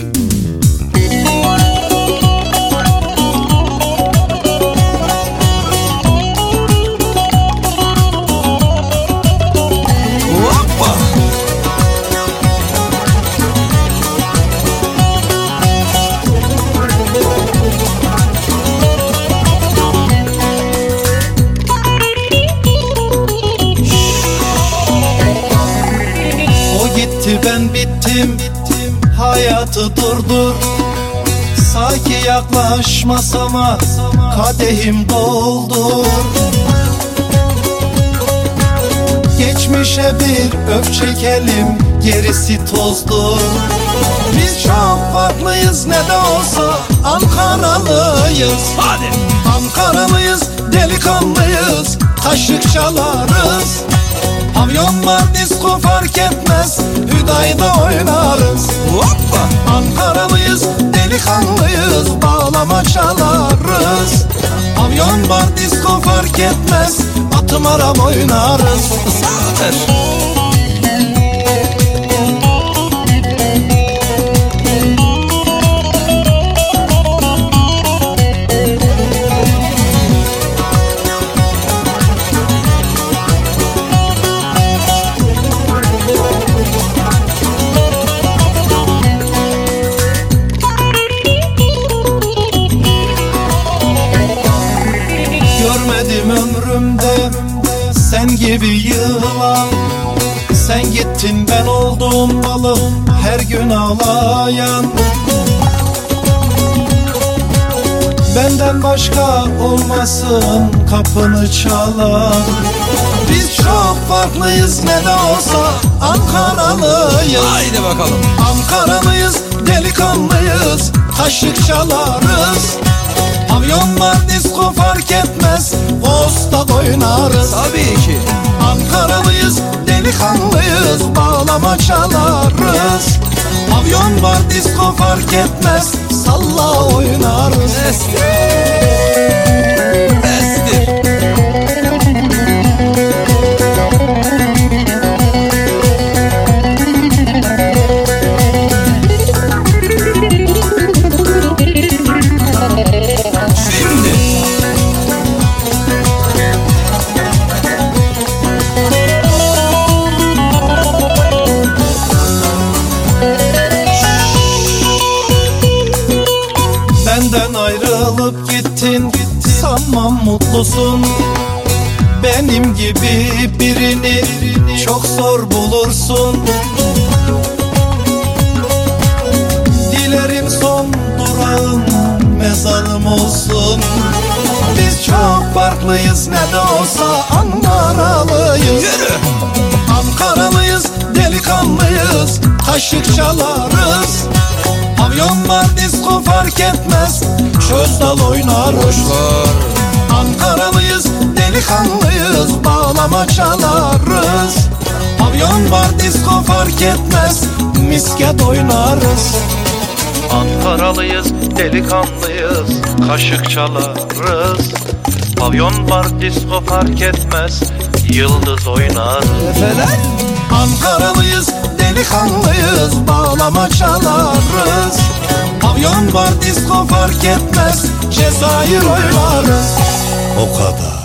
time. Hayatı durdur. Sanki yaklaşmasama Kadehim doldur. Geçmişe bir öf çekelim Gerisi tozdur. Biz çok farklıyız ne de olsa Ankaralıyız. Hadi. Ankaralıyız, delikanlıyız Kaşık çalarız. Pavyon var, disko fark etmez Hüdayda oynarız fark etmez Atım aram oynarız Zafer. Görmedim ömrümde sen gibi yılan Sen gittin ben oldum balım her gün ağlayan Benden başka olmasın kapını çalan Biz çok farklıyız ne de olsa Ankaralıyız Haydi bakalım. Ankaralıyız, delikanlıyız, kaşık çalarız. Pavyon disko fark etmez, Vostok oynarız. Tabii ki. Ankaralıyız, delikanlıyız, bağlama çalarız. Pavyon var, disko fark etmez, salla oynarız. Estir. Benden ayrılıp gittin. Sanmam mutlusun. Benim gibi birini Çok zor bulursun. Dilerim son durağın Mezarım olsun. Biz çok farklıyız ne de olsa. Ankaralıyız. Yürü. Ankaralıyız, delikanlıyız, kaşık çalarız. Fark etmez, çöz dal oynarız. Var. Ankaralıyız, delikanlıyız, bağlama çalarız. Pavyon var, disko fark etmez, misket oynarız. Ankaralıyız, delikanlıyız, kaşık çalarız. Pavyon var, disko fark etmez, yıldız oynarız. Efeler. Ankaralıyız, delikanlıyız, bağlama çalarız. Var, disko fark etmez, Cezayir oynarız. O kadar.